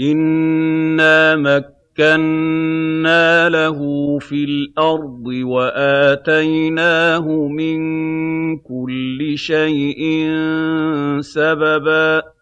إِنَّا مَكَّنَّا لَهُ فِي الْأَرْضِ وَآتَيْنَاهُ مِن كُلِّ شَيْءٍ سَبَبًا